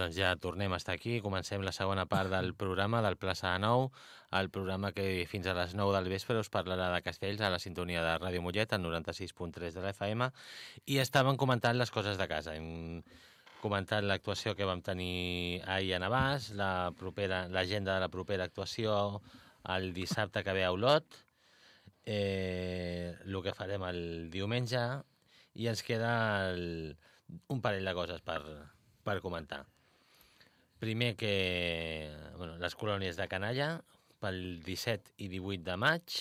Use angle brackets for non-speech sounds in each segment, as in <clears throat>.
Doncs ja tornem a estar aquí. Comencem la segona part del programa del Plaça de Nou, el programa que fins a les 9 del vespre us parlarà de castells a la sintonia de Ràdio Mollet, al 96.3 de la FM, i estàvem comentant les coses de casa. Hem comentat l'actuació que vam tenir ahir a Navàs, l'agenda de la propera actuació el dissabte que ve a Olot, eh, el que farem el diumenge, i ens queda el, un parell de coses per, per comentar. Primer que bueno, les colònies de canalla pel 17 i 18 de maig,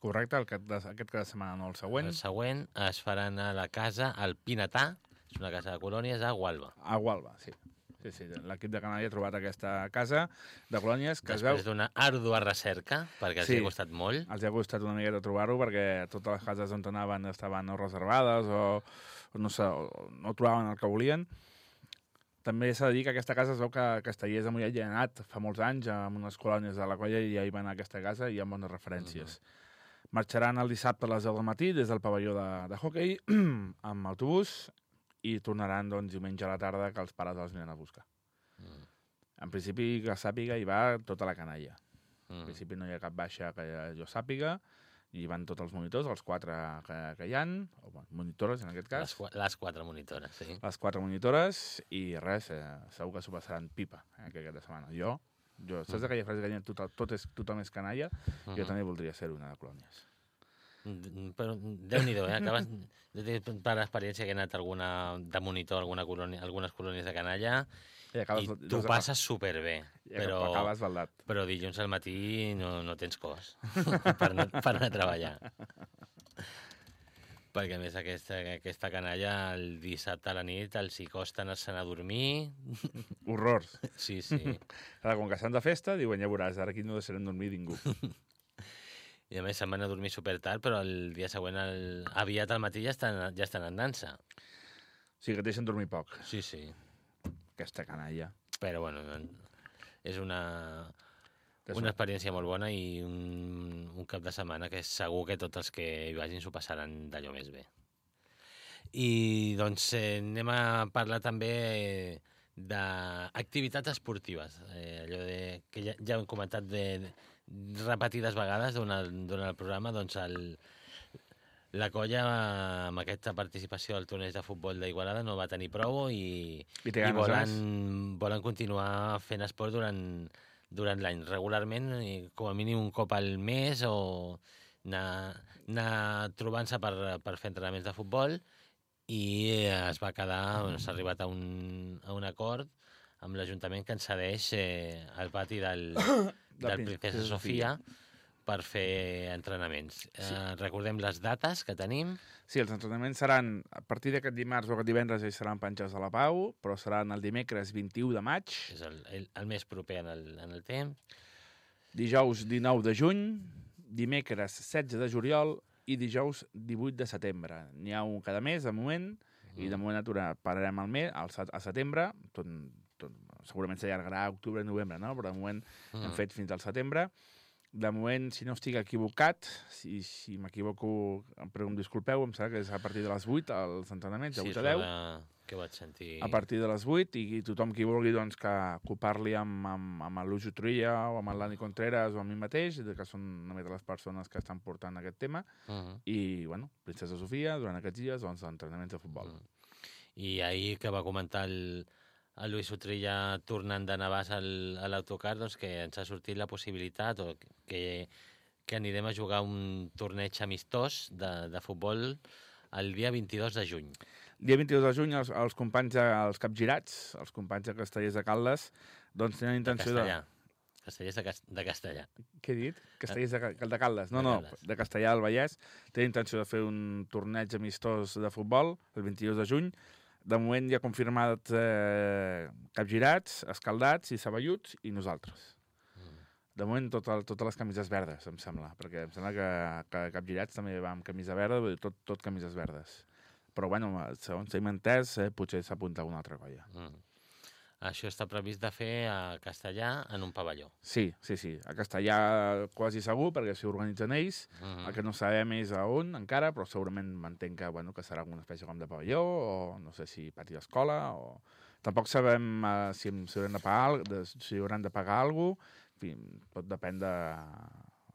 Correcte, el cap de, aquest cada setmana, no el següent. el següent, es faran a la casa al Pinatà, és una casa de colònies a Gualba. A Gualba, sí. Sí, sí, l'equip de Canària ha trobat aquesta casa de colònies que es veu... Després d'una àrdua recerca, perquè els Sí. ha costat molt, Els ha costat una miqueta trobar-ho perquè totes les cases on anaven estaven o reservades o, o no, sé, o no trobaven el que volien. També s'ha de dir que aquesta casa es veu que Castellers de Mollet ja ha anat fa molts anys amb unes colònies de la colla i ja hi van a aquesta casa i hi ha bones referències. Marxaran el dissabte a les 10 del matí des del pavelló de, de hockey <clears throat> amb autobús i tornaran doncs, diumenge a la tarda que els pares els venen a buscar. Mm. En principi, que sàpiga, hi va tota la canalla. En mm, principi no hi ha cap baixa que jo sàpiga, i van tots els monitors, els quatre que, que hi han, o bueno, monitores en aquest les, cas, qua- les quatre monitores, sí. les quatre monitores, i res, eh, segur que s'ho passaran pipa eh, que aquesta setmana. Jo, jo saps aquella frase que diuen tot, tot és, tothom és canalla? Jo Mhm. també voldria ser una de colònies. Mm, Però Déu-n'hi-do, eh? Acabes, per experiència que he anat alguna, de monitor alguna colònia, algunes colònies de canalla I i t'ho passes superbé, però, acabes baldat. però dilluns al matí no, no tens cos <laughs> per, anar, per anar a treballar. <laughs> Perquè a més aquesta, aquesta canalla el dissabte a la nit els hi costa anar-se'n a dormir. Horrors. Sí, sí. <laughs> Ara, com que estan de festa, diuen, ja veuràs, ara aquí no deixarem dormir ningú. I a més se'n van a dormir super tard, però el dia següent, el, aviat al matí ja estan, ja estan en dansa. O sigui que et deixen dormir poc, Sí, sí. Aquesta canalla. Però bueno, és una, una experiència molt bona i un, un cap de setmana que segur que tots els que hi vagin s'ho passaran d'allò més bé. I doncs eh, anem a parlar també d'activitats esportives, eh, allò de, que ja, ja hem comentat de, de repetides vegades durant, durant el programa, doncs el, la colla amb aquesta participació al torneig de futbol d'Igualada no va tenir prou i, I i volen, eh? volen continuar fent esport durant, durant l'any, regularment, i com a mínim un cop al mes o anar, anar trobant-se per, per fer entrenaments de futbol i es va quedar, bueno, s'ha arribat a un, a un acord amb l'Ajuntament que ens cedeix eh, el pati del, <coughs> del Prin- Princesa Sofia per fer entrenaments. Sí. Eh, recordem les dates que tenim. Sí, els entrenaments seran a partir d'aquest dimarts o aquest divendres hi seran penjats a la Pau, però seran el dimecres 21 de maig, És el, el, el més proper en el, en el temps. dijous 19 de juny, dimecres 16 de juliol i dijous 18 de setembre. N'hi ha un cada mes, de moment, i de moment atura, pararem al mes, al, se- a setembre, tot, tot, segurament s'allargarà octubre i novembre, no? però de moment mm. hem fet fins al setembre. De moment, si no estic equivocat, si, si m'equivoco, prego, em disculpeu, em sembla que és a partir de les 8 els entrenaments, de 8 a 10. de... que vaig sentir... a partir de les 8 i, tothom qui vulgui doncs, que, que ho parli amb, amb, amb el Lujo Trilla o amb el Dani Contreras o amb mi mateix, que són una mica les persones que estan portant aquest tema, Uh -huh. i, bueno, Princesa Sofia, durant aquests dies, doncs, entrenaments de futbol. Mm. I ahir que va comentar el, el Lluís Utrilla tornant de Navàs al, a l'autocar, doncs que ens ha sortit la possibilitat o que, que anirem a jugar un torneig amistós de, de futbol el dia 22 de juny. Dia 22 de juny, els, els companys, de, els capgirats, els companys de Castellers de Caldes, doncs tenen intenció de... Castellà. Castellers de, cas, de castellà. Què he dit? Castellers de, de Caldes. No, De no, Caldes. de Castellà del Vallès. Té intenció de fer un torneig amistós de futbol el 22 de juny. De moment ja confirmat eh, capgirats, escaldats i saballuts i nosaltres. De moment, tot el, totes les camises verdes, em sembla, perquè em sembla que, que Capgirats també va amb camisa verda, vull dir, tot, tot camises verdes. Però, bueno, segons hem entès, eh, potser s'apunta alguna altra colla. Mm. Això està previst de fer a Castellà en un pavelló. Sí, sí, sí. A Castellà quasi segur, perquè s'hi organitzen ells. Mm -hmm. El que no sabem és a on encara, però segurament m'entenc que, bueno, que serà alguna espècie com de pavelló, o no sé si pati d'escola, o... Tampoc sabem uh, si, si, hauran de pagar, de, si hauran de pagar alguna cosa. En fi, tot depèn de...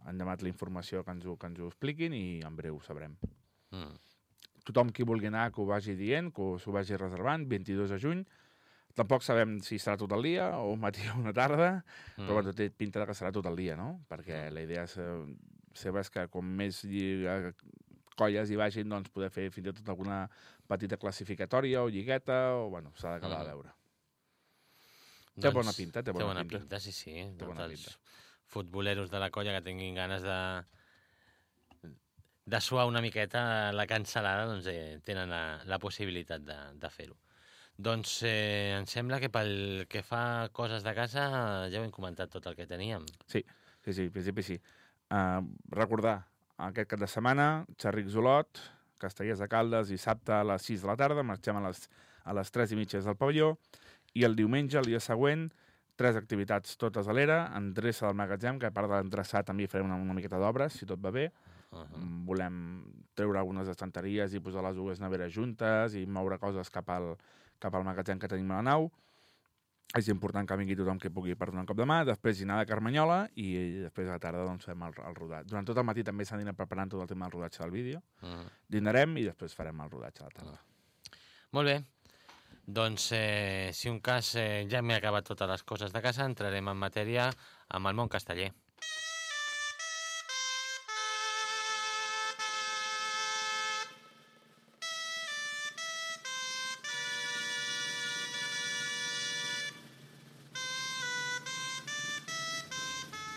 Han demanat la informació que ens, ho, que ens ho expliquin i en breu ho sabrem. Mm. Tothom qui vulgui anar que ho vagi dient, que s'ho vagi reservant, 22 de juny. Tampoc sabem si serà tot el dia, o un matí o una tarda, mm. però bueno, té pinta que serà tot el dia, no? Perquè la idea és, eh, seva és que com més lliga, colles hi vagin, doncs poder fer fins i tot alguna petita classificatòria o lligueta, o bueno, s'ha d'acabar Mm. de veure. Té bona pinta, té Té bona bona pinta. pinta, sí, sí. Té Tots bona pinta. futboleros de la colla que tinguin ganes de de suar una miqueta la cancel·lada, doncs eh, tenen la, la possibilitat de, de fer-ho. Doncs eh, em sembla que pel que fa coses de casa ja ho hem comentat tot el que teníem. Sí, sí, en principi sí. Uh, recordar, aquest cap de setmana, Xerric Zolot, Castellers de Caldes, dissabte a les 6 de la tarda, marxem a les, a les 3 i mitja del pavelló, i el diumenge, el dia següent, tres activitats totes a l'era, endreça del magatzem, que a part de l'endreçar també farem una, una miqueta d'obres, si tot va bé. Uh -huh. Mm, Volem treure algunes estanteries i posar les dues neveres juntes i moure coses cap al, cap al magatzem que tenim a la nau. És important que vingui tothom que pugui per donar un cop de mà, després dinar de Carmanyola i després a la tarda doncs, fem el, el rodat. Durant tot el matí també s'ha d'anar preparant tot el tema del rodatge del vídeo. Uh -huh. Dinarem i després farem el rodatge a la tarda. Molt bé. Doncs, eh, si un cas eh, ja m'he acabat totes les coses de casa, entrarem en matèria amb el món casteller.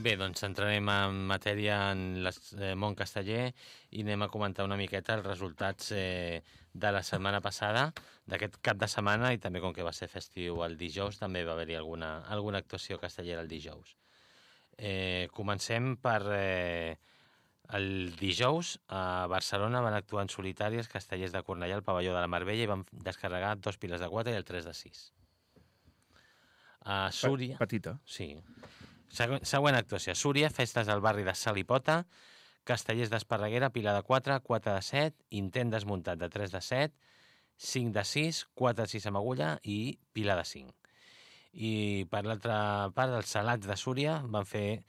Bé, doncs entrarem en matèria en el eh, món casteller i anem a comentar una miqueta els resultats eh, de la setmana passada, d'aquest cap de setmana, i també com que va ser festiu el dijous, també va haver-hi alguna, alguna actuació castellera el dijous. Eh, comencem per... Eh, el dijous a Barcelona van actuar en solitari els castellers de Cornellà al pavelló de la Marbella i van descarregar dos piles de 4 i el 3 de 6. A Súria... Petita. Sí. Següent, actuació. Súria, festes al barri de Salipota, Castellers d'Esparreguera, pila de 4, 4 de 7, intent desmuntat de 3 de 7, 5 de 6, 4 de 6 amb agulla i pila de 5. I per l'altra part, els salats de Súria van fer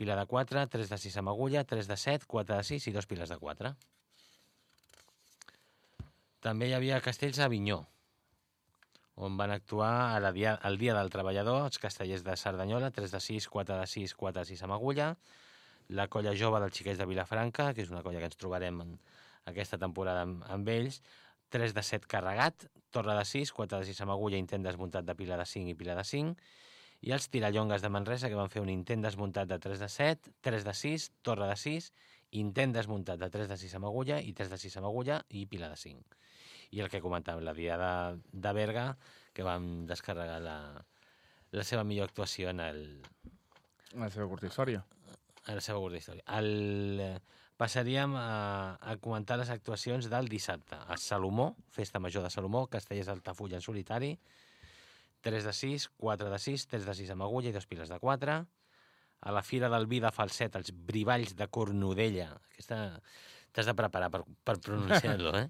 pila de 4, 3 de 6 amb agulla, 3 de 7, 4 de 6 i dos piles de 4. També hi havia castells a Avinyó, on van actuar a la dia, el Dia del Treballador els castellers de Cerdanyola, 3 de 6, 4 de 6, 4 de 6 amb agulla, la colla jove dels xiquets de Vilafranca, que és una colla que ens trobarem en aquesta temporada amb, amb ells, 3 de 7 carregat, torre de 6, 4 de 6 amb agulla, intent desmuntat de pila de 5 i pila de 5, i els tirallongues de Manresa, que van fer un intent desmuntat de 3 de 7, 3 de 6, torre de 6, intent desmuntat de 3 de 6 amb agulla i 3 de 6 amb agulla i pila de 5. I el que comentàvem, la diada de Berga, que vam descarregar la, la seva millor actuació en, el, La seva curta història. en la seva curta història. El, passaríem a, a comentar les actuacions del dissabte. A Salomó, Festa Major de Salomó, Castellers d'Altafulla en solitari, 3 de 6, 4 de 6, 3 de 6 amb agulla i dos piles de 4. A la Fira del Vi de Falset, els Brivalls de Cornudella. Aquesta t'has de preparar per, per pronunciar-lo, eh?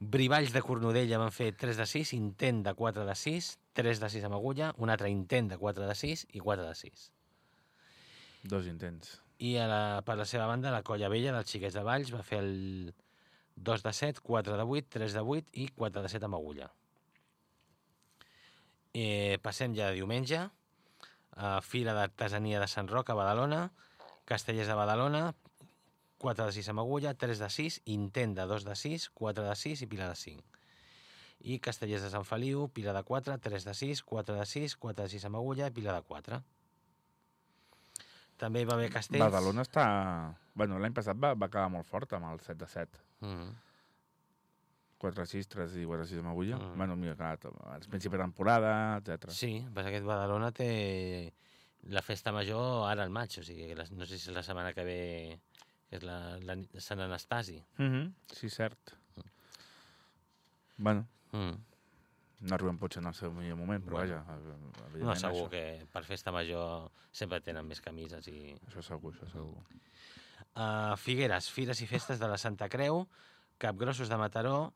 Brivalls de Cornudella van fer 3 de 6, intent de 4 de 6, 3 de 6 amb agulla, un altre intent de 4 de 6 i 4 de 6. Dos intents. I a la, per la seva banda, la Colla Vella dels Xiquets de Valls va fer el 2 de 7, 4 de 8, 3 de 8 i 4 de 7 amb agulla. Eh, passem ja a diumenge, a Fira d'Artesania de Sant Roc a Badalona, Castellers de Badalona, 4 de 6 amb agulla, 3 de 6, intent de 2 de 6, 4 de 6 i pila de 5. i Castellers de Sant Feliu, pila de 4, 3 de 6, 4 de 6, 4 de 6 amb agulla i pila de 4. També hi va haver castells... Badalona està... Bueno, l'any passat va, va acabar molt fort amb el 7 de 7. Mm. 4 6, 3 i 4 6 amb agulla. Mm. Mm. Bueno, mira, clar, al principi de temporada, etc. Sí, però aquest Badalona té la festa major ara al maig, o sigui, que la, no sé si és la setmana que ve, que és la, la Sant Anastasi. Mm -hmm. Sí, cert. Bueno, Mm. no arribem potser en el seu millor moment, però Bueno. vaja, No, segur això, que per festa major sempre tenen més camises i... això segur, això segur. Uh, Figueres, Fires i Festes de la Santa Creu, Capgrossos de Mataró,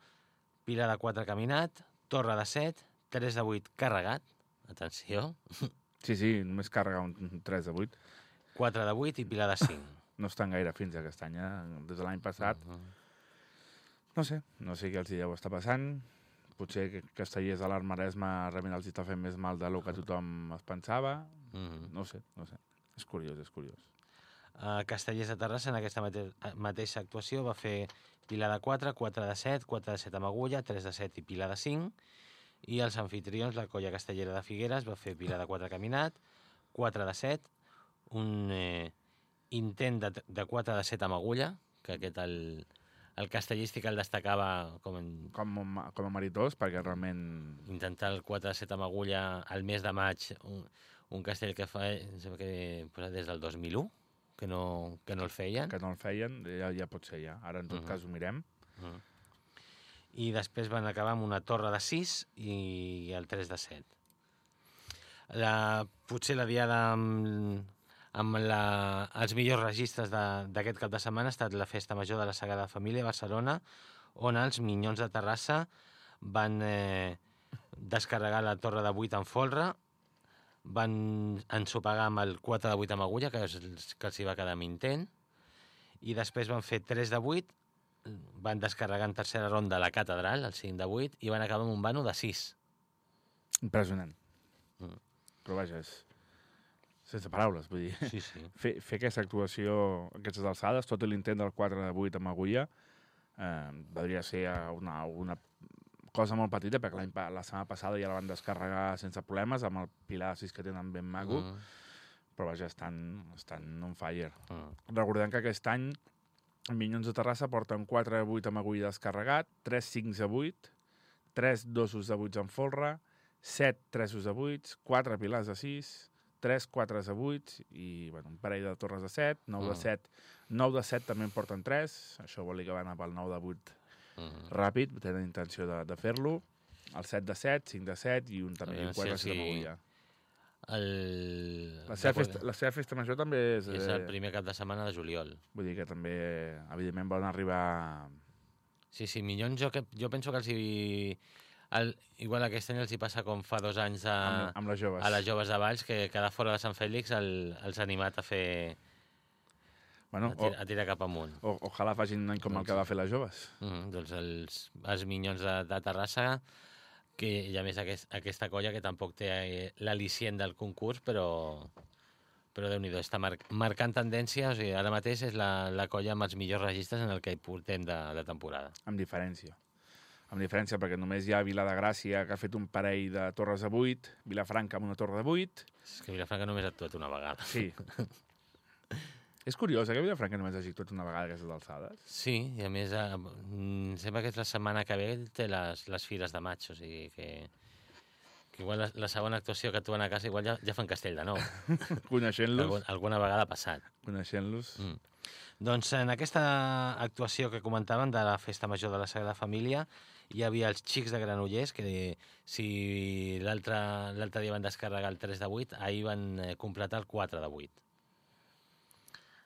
Pila de 4 caminat, Torre de 7, 3 de 8 carregat, atenció, Sí, sí, només càrrega un 3 de 8. 4 de 8 i Pila de 5. No estan gaire fins a aquest any, eh? Des de l'any passat, Uh -huh. no sé, no sé què els deu estar passant. Potser que Castellers de l'Armaresme realment els està fent més mal de lo que tothom es pensava. Uh -huh. No sé, no sé. És curiós, és curiós. Uh, Castellers de Terrassa, en aquesta mate mateixa actuació, va fer Pila de 4, 4 de 7, 4 de 7 amb agulla, 3 de 7 i Pila de 5. I els anfitrions, la colla castellera de Figueres, va fer Pila de 4 caminat, 4 de 7, un eh, intent de, de 4 de 7 amb agulla, que aquest el, el castellístic el destacava com en, Com, a- com a meritós, perquè realment... intentar el 4 de 7 amb agulla al mes de maig, un, un castell que fa, que pues, des del 2001, que no, que no el feien. que no el feien, ja, ja pot ser ja. Ara, en tot Mhm. cas, ho mirem. Mm. I després van acabar amb una torre de 6 i el 3 de 7. La, potser la diada amb, amb la, els millors registres de- d'aquest cap de setmana ha estat la Festa Major de la Sagrada Família a Barcelona, on els Minyons de Terrassa van eh, descarregar la torre de 8 en folre, van ensopegar amb el 4 de 8 amb agulla, que, és, el que els hi va quedar amb intent, i després van fer 3 de 8, van descarregar en tercera ronda la catedral, el 5 de 8, i van acabar amb un vano de 6. Impressionant. Mm. Però vaja, és... Sense paraules, vull dir. Sí, sí. <laughs> Fer, fer aquesta actuació a aquestes alçades, tot l'intent del 4 de 8 amb agulla, eh, podria ser una, una cosa molt petita, perquè l'any la setmana passada ja la van descarregar sense problemes, amb el pilar de 6 que tenen ben maco, mm. Però vaja, estan, estan on fire. mm. Recordem que aquest any Minyons de Terrassa porten 4 de 8 amb agulla descarregat, 3 5 de 8, 3 dosos de 8 en folre, 7 3 de 8, 4 pilars de 6, 3 4 de 8 i bueno, un parell de torres de 7, 9 de Mm. 7, 9 de 7 també en porten 3, això vol dir que van anar pel 9 de 8 Mm. ràpid, tenen intenció de, de fer-lo, el 7 de 7, 5 de 7 i un també, un si 4 de els 7 amb hi- agulla. El... La seva, festa, la seva festa major també és... És el eh, primer cap de setmana de juliol. Vull dir que també, evidentment, volen arribar... Sí, sí, Minyons jo, que, jo penso que els hi... El, igual aquest any els hi passa com fa dos anys a, amb, amb les joves. a les joves de Valls, que quedar fora de Sant Fèlix el, els ha animat a fer... Bueno, a, o, tir, a tirar cap amunt. o, ojalà facin un any com el Doncs que va fer les joves. Mm, doncs els, els Minyons de, de Terrassa, que i a més aquest, aquesta colla que tampoc té eh, l'al·licient del concurs, però, però déu nhi està mar marcant tendència, o sigui, ara mateix és la, la colla amb els millors registres en el que hi portem de, de temporada. Amb diferència. Amb diferència, perquè només hi ha Vila de Gràcia, que ha fet un parell de torres de 8, Vilafranca amb una torre de 8. És que Vilafranca només ha actuat una vegada. Sí. és curiós, eh, que Vilafranca només hagi actuat una vegada aquestes alçades. Sí, i a més, eh, sembla que és la setmana que ve té les, les fires de maig, o sigui que, que igual la, la segona actuació que actuen a casa igual ja, ja fan castell de nou. <laughs> Coneixent-los, Algun, alguna vegada ha passat. coneixent-los... Mm. Doncs en aquesta actuació que comentaven de la Festa Major de la Sagrada Família hi havia els xics de Granollers que si l'altre dia van descarregar el 3 de 8, ahir van eh, completar el 4 de 8.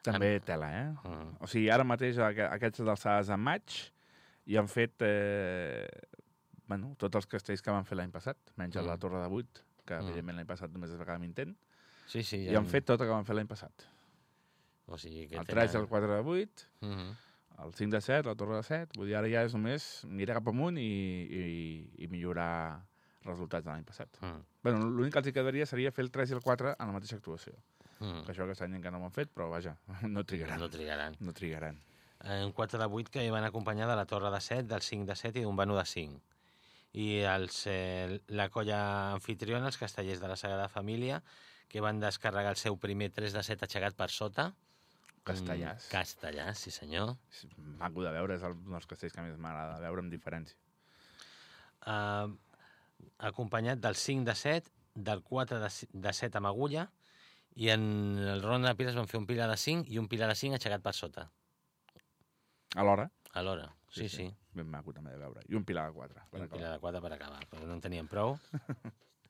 També tela, eh? Mm. O sigui, ara mateix, aquestes alçades en maig, hi han fet eh, bueno, tots els castells que van fer l'any passat, menys mm. La Torre de 8, que Mm. evidentment l'any passat només es va quedar amb intent, Sí, sí. i han fet tot el que van fer l'any passat. O sigui que El 3 i el 4 de 8, Mm -hmm. El 5 de 7, la Torre de 7, vull dir, ara ja és només mirar cap amunt i, i, i millorar resultats de l'any passat. Mm. Bueno, l'únic que els quedaria seria fer el 3 i el 4 en la mateixa actuació. Mm. Que això aquest any encara no ho han fet, però vaja, <laughs> no trigaran. No trigaran. No trigaran. Un 4 de 8 que hi van acompanyar de la torre de 7, del 5 de 7 i d'un vano de 5. i els, eh, la colla anfitriona, els castellers de la Sagrada Família, que van descarregar el seu primer 3 de 7 aixecat per sota. Castellàs. Mm, castellàs, sí senyor. És maco de veure, és el- un dels castells que més m'agrada veure amb diferència. Uh, acompanyat del 5 de 7, del 4 de, de 7 amb agulla, i en el ronda de piles van fer un pilar de 5 i un pilar de 5 aixecat per sota, Alhora, alhora. Sí, sí. Ben maco també de veure. I un pilar de quatre. I per un acabar. pilar de 4 per acabar, però no en tenien prou.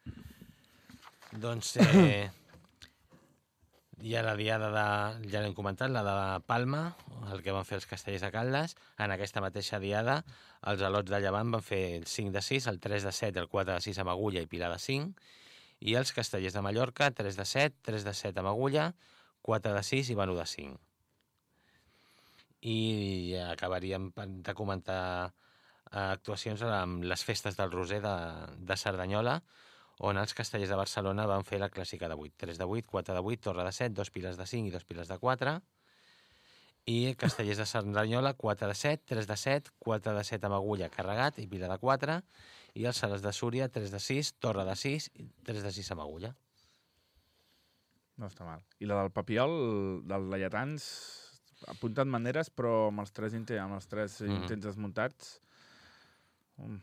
<laughs> doncs, eh, hi ha la diada de, ja l'hem comentat, la de Palma, el que van fer els castellers de Caldes. En aquesta mateixa diada, els alots de Llevant van fer el 5 de 6, el 3 de 7, el 4 de 6 amb agulla i pilar de 5, i els castellers de Mallorca, 3 de 7, 3 de 7 amb agulla, 4 de 6 i Banu de 5. I acabaríem de comentar eh, actuacions amb les festes del Roser de, de Cerdanyola, on els castellers de Barcelona van fer la clàssica de 8. 3 de 8, 4 de 8, torre de 7, dos piles de 5 i dos piles de 4. I castellers de Cerdanyola, 4 de 7, 3 de 7, 4 de 7 amb agulla carregat i pila de 4. I els Sales de Súria, 3 de 6, torre de 6 i 3 de 6 amb agulla. No està mal. I la del Papiol, dels Laietans, apuntat maneres, però amb els tres, amb els tres Mhm. intents desmuntats... Um,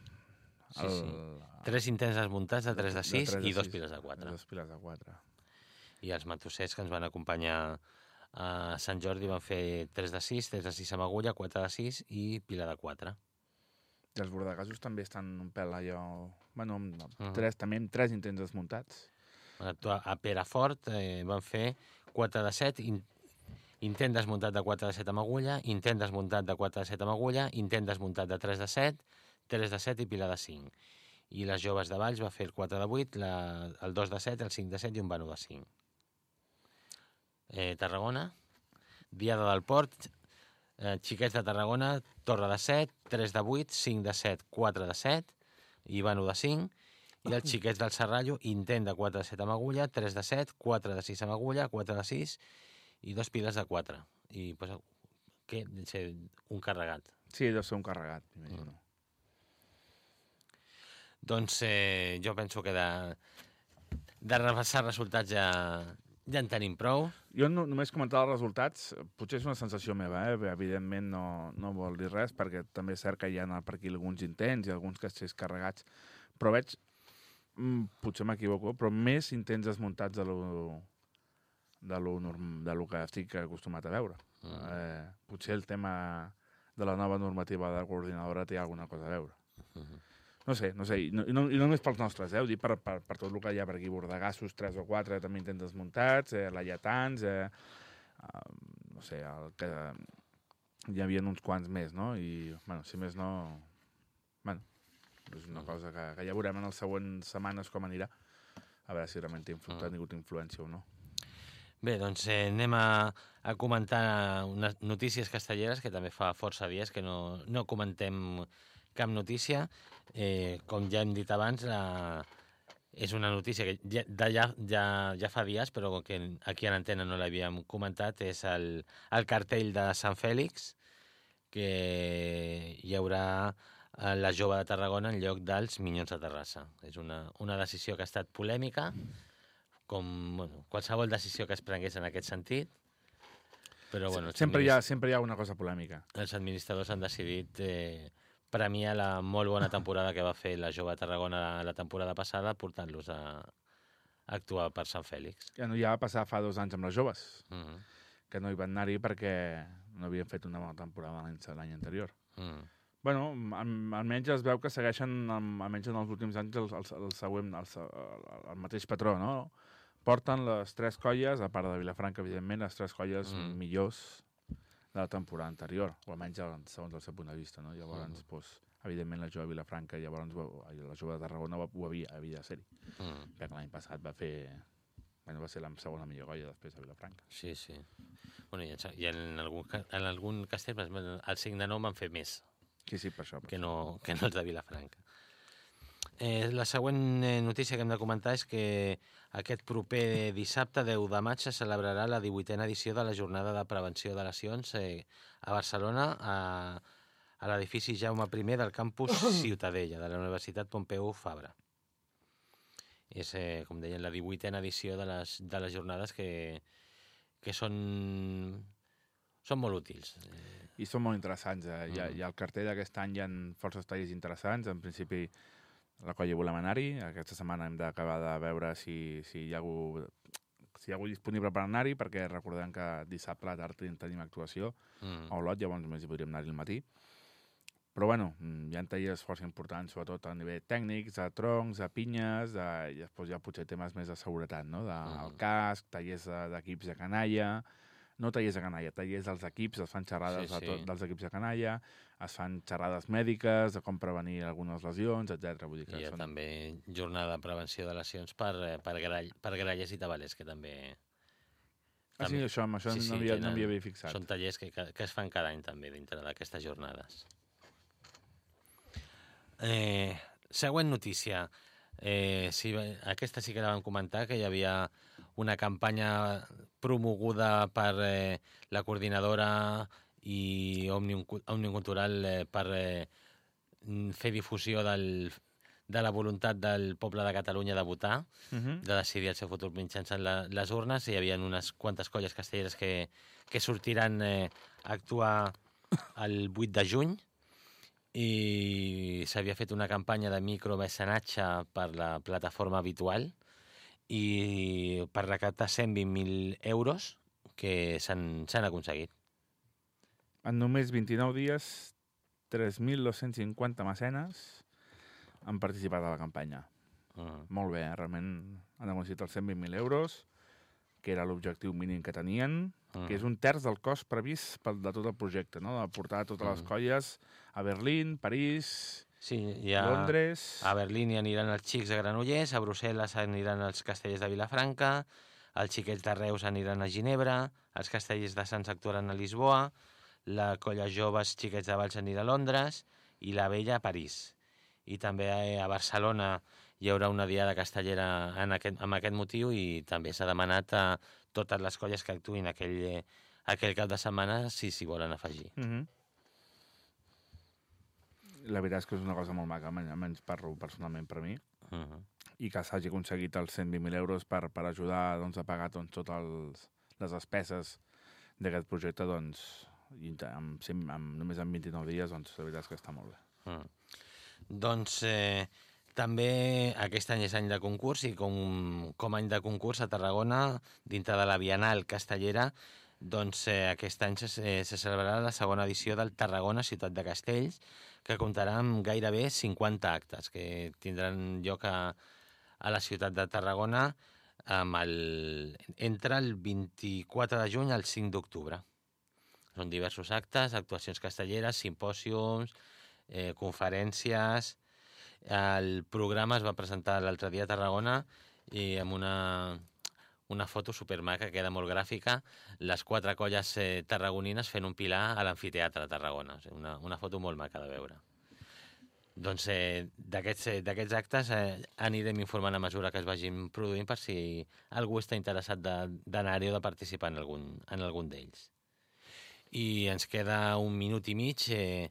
Sí, sí. Tres intents desmuntats de 3 de 6 tres i dos piles de 4. Dos piles de quatre. I els matossers que ens van acompanyar a Sant Jordi van fer 3 de 6, 3 de 6 amb agulla, 4 de 6 i pila de 4. I els bordegassos també estan un pèl allò... Bueno, amb Mhm. tres, també amb tres intents desmuntats. A a Perafort eh, van fer 4 de 7, in, intent desmuntat de 4 de 7 amb agulla, intent desmuntat de 4 de 7 amb agulla, intent desmuntat de 3 de 7, 3 de 7 i pila de 5. I les joves de Valls va fer el 4 de 8, la, el 2 de 7, el 5 de 7 i un vano de 5. Eh, Tarragona, Diada del Port, eh, Xiquets de Tarragona, Torre de 7, 3 de 8, 5 de 7, 4 de 7 i vano de 5. I els xiquets del Serrallo, intent de 4 de 7 amb agulla, 3 de 7, 4 de 6 amb agulla, 4 de 6 i dos piles de 4. I pues, què? Un carregat. Sí, deu ser un carregat. Mm. Doncs eh, jo penso que de, de repassar resultats ja, ja en tenim prou. Jo no, només comentar els resultats, potser és una sensació meva, eh? evidentment no, no vol dir res, perquè també és cert que hi ha per aquí alguns intents i alguns castells carregats, però veig, mm, potser m'equivoco, però més intents desmuntats de lo, de lo, norm, de lo que estic acostumat a veure. Mm. Eh, potser el tema de la nova normativa de coordinadora té alguna cosa a veure. Mhm. No sé, no sé, i no, i no, i no només pels nostres, eh? ho dic per, per, per tot el que hi ha per aquí, bordegassos, 3 o 4, també intents desmuntats, eh, laietans, eh, eh, no sé, el que, hi havia uns quants més, no? I, bueno, si més no... Bueno, és una Mhm. cosa que, que ja veurem en les següents setmanes com anirà, a veure si realment té influ ha tingut influència o no. Bé, doncs eh, anem a, a comentar unes notícies castelleres, que també fa força dies que no, no comentem cap notícia. Eh, com ja hem dit abans, la, és una notícia que ja, ja, ja, ja fa dies, però que aquí a l'antena no l'havíem comentat, és el, el cartell de Sant Fèlix, que hi haurà eh, la jove de Tarragona en lloc dels Minyons de Terrassa. És una, una decisió que ha estat polèmica, com bueno, qualsevol decisió que es prengués en aquest sentit, però bueno, sempre, hi ha, sempre hi ha una cosa polèmica. els administradors han decidit eh, premiar la molt bona temporada que va fer la jove Tarragona la temporada passada portant-los a, a actuar per Sant Fèlix. Ja, no, ja va passar fa dos anys amb les joves, Mm -hmm. que no hi van anar-hi perquè no havien fet una bona temporada l'any l'any anterior. mm. Bueno, al- almenys es veu que segueixen, almenys en els últims anys, el, el, el següent, el, el, el mateix patró, no? Porten les tres colles, a part de Vilafranca, evidentment, les tres colles mm. millors de la temporada anterior, o almenys segons el seu punt de vista, no? Llavors, Mm. mm. doncs, evidentment, la jove de Vilafranca, llavors la jove de Tarragona ho, havia, havia de ser-hi, Mm. perquè l'any passat va fer... Bueno, va ser la segona millor colla després de Vilafranca. Sí, sí. Bueno, i, en, i en, algun, en algun castell, el 5 de 9 van fer més Sí, sí, per això. Per que això. no, que no els de Vilafranca. Eh, la següent eh, notícia que hem de comentar és que aquest proper dissabte, 10 de maig, se celebrarà la 18a edició de la Jornada de Prevenció de Lesions eh, a Barcelona, a, a l'edifici Jaume I del campus <coughs> Ciutadella, de la Universitat Pompeu Fabra. És, eh, com deien, la 18a edició de les, de les jornades que, que són, són molt útils. I són molt interessants. Eh? Hi, ha, Mm. hi ha el cartell d'aquest any, hi ha forces tallers interessants. En principi, la colla volem anar-hi. Aquesta setmana hem d'acabar de veure si, si hi ha algú si hi ha algú disponible per anar-hi, perquè recordem que dissabte a la tarda tenim, actuació mm. a Olot, llavors només hi podríem anar-hi al matí. Però, bueno, mm, hi ha tallers força importants, sobretot a nivell tècnic, de troncs, de pinyes, de, i després hi ha potser temes més de seguretat, no? De, Mhm. el casc, tallers de- d'equips de canalla, no tallers de canalla, tallers dels equips, es fan xerrades Sí, sí, sí. sí. De tot, dels equips de canalla, es fan xerrades mèdiques, de com prevenir algunes lesions, etc. Vull dir que I hi ha són... també jornada de prevenció de lesions per, eh, per, grall, per gralles i tabalers, que també... Ah, sí, també- això, amb això sí, no, sí, havia, no tenen- m'hi havia fixat. Són tallers que, que, que es fan cada any també dintre d'aquestes jornades. Eh, següent notícia. Eh, sí, aquesta sí que la vam comentar, que hi havia una campanya promoguda per eh, la coordinadora i Òmnium, Cu- Òmnium Cultural eh, per eh, fer difusió del, de la voluntat del poble de Catalunya de votar Uh -huh. de decidir el seu futur mitjançant la, les urnes. Hi havia unes quantes colles castelleres que, que sortiran eh, a actuar el 8 de juny. I s'havia fet una campanya de micromecenatge per la plataforma habitual i per recaptar 120.000 euros que s'han aconseguit. En només 29 dies, 3.250 mecenes han participat a la campanya. Mm. Molt bé, eh? realment han aconseguit els 120.000 euros, que era l'objectiu mínim que tenien, Mm. que és un terç del cost previst pel, de tot el projecte, no? de portar totes les Mm. colles a Berlín, París, Sí, hi ha... Londres... A Berlín hi aniran els xics de Granollers, a Brussel·les aniran els castellers de Vilafranca, els xiquets de Reus aniran a Ginebra, els castellers de Sants actuaran a Lisboa, la colla joves xiquets de Valls anirà a Londres i la vella a París. I també eh, a Barcelona hi haurà una diada castellera en aquest, amb aquest motiu i també s'ha demanat a totes les colles que actuïn aquell, eh, aquell cap de setmana si s'hi volen afegir. Uh -huh. La veritat és que és una cosa molt maca, almenys almenys parlo personalment per mi, Uh -huh. i que s'hagi aconseguit els 120.000 euros per, per ajudar doncs, a pagar doncs, totes les despeses d'aquest projecte, doncs, amb, amb, només en 29 dies, doncs, la veritat és que està molt bé. Mm. Doncs eh, també aquest any és any de concurs i com, com any de concurs a Tarragona, dintre de la Bienal Castellera, doncs eh, aquest any se, eh, se celebrarà la segona edició del Tarragona Ciutat de Castells, que comptarà amb gairebé 50 actes que tindran lloc a, a la ciutat de Tarragona amb el, entre el 24 de juny al 5 d'octubre. Són diversos actes, actuacions castelleres, simpòsiums, eh, conferències... El programa es va presentar l'altre dia a Tarragona i amb una, una foto supermaca, que queda molt gràfica, les quatre colles eh, tarragonines fent un pilar a l'amfiteatre de Tarragona. Una, una foto molt maca de veure. Doncs eh, d'aquests eh, d'aquests actes eh, anirem informant a mesura que es vagin produint per si algú està interessat d'anar-hi o de participar en algun, en algun d'ells. I ens queda un minut i mig. Eh,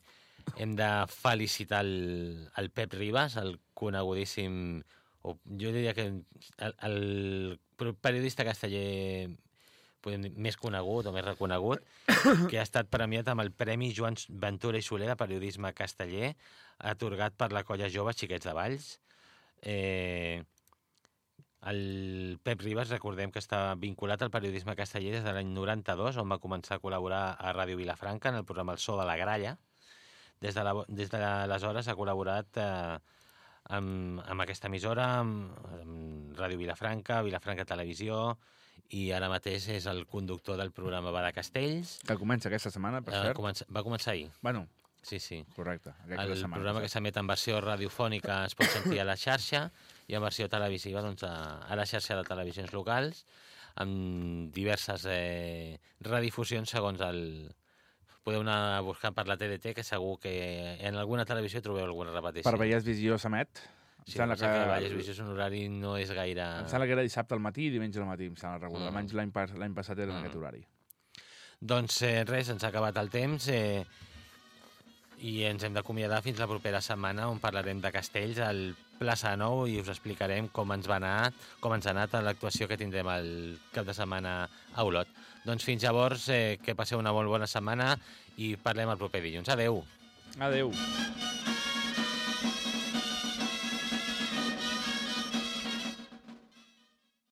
hem de felicitar el, el Pep Ribas, el conegudíssim, o jo diria que el, el periodista casteller podem dir, més conegut o més reconegut, <coughs> que ha estat premiat amb el Premi Joan Ventura i Soler de Periodisme Casteller, atorgat per la colla jove Xiquets de Valls. Eh, el Pep Ribas, recordem que està vinculat al periodisme casteller des de l'any 92, on va començar a col·laborar a Ràdio Vilafranca en el programa El So de la Gralla. Des de, la, des d'aleshores ha col·laborat eh, amb, amb aquesta emissora, amb, amb Ràdio Vilafranca, Vilafranca Televisió, i ara mateix és el conductor del programa Bada Castells. Que comença aquesta setmana, per Eh, cert. comença, va començar ahir, Bueno, sí, sí. correcte. Aquest El setmana, programa que s'emet en versió radiofònica es pot sentir a la xarxa i en versió televisiva doncs, a, a la xarxa de televisions locals amb diverses eh, redifusions segons el podeu anar buscant per la TDT, que segur que en alguna televisió trobeu alguna repetició. Per Vallès Visió s'emet? Sí, em que, que Vallès Visió és un horari no és gaire... Em sembla que era dissabte al matí i dimensi al matí, em sembla recordar. Mm. Almenys l'any pas, passat era mm. en aquest horari. Doncs eh, res, ens ha acabat el temps. Eh, i ens hem d'acomiadar fins la propera setmana on parlarem de castells al Plaça Nou i us explicarem com ens va anar, com ens ha anat l'actuació que tindrem el cap de setmana a Olot. Doncs fins llavors, eh, que passeu una molt bona setmana i parlem el proper dilluns. Adeu. Adeu.